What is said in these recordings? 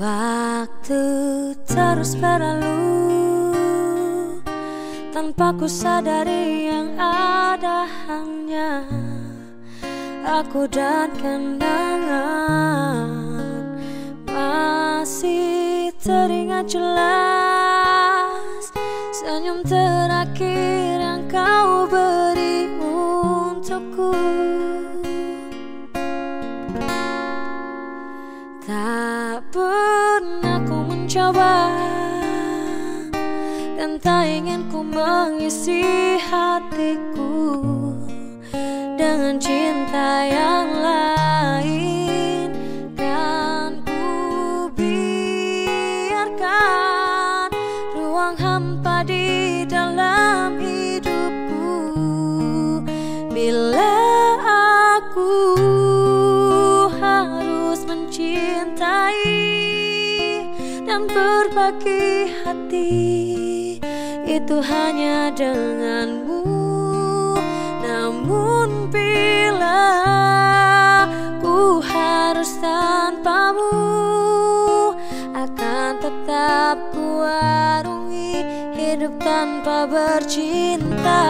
Waktu terus berlalu Tanpa ku sadari yang ada hanya Aku dan kenangan. Masih teringat jelas Senyum terakhir yang kau beri untukku pernah ku mencoba Dan tak ingin ku mengisi hatiku Dengan cinta yang lain. Dan ku biarkan Ruang hampa di dalam hidupku. Bila aku dan berbagi hati. Itu hanya denganmu. Namun bila ku harus tanpamu akan tetap ku arungi hidup tanpa bercinta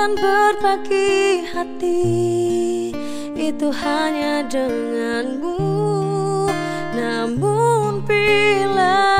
dan berbagi hati. Itu hanya denganmu. Namun bila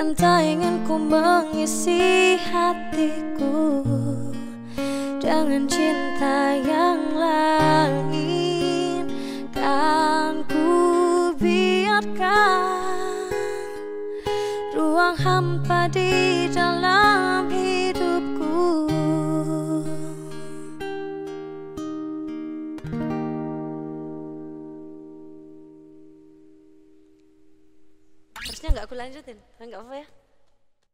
Dan tak ingin ku mengisi hatiku. Dengan cinta yang lain Kan ku biarkan ruang hampa di dalam Harusnya nggak aku lanjutin, nggak apa-apa ya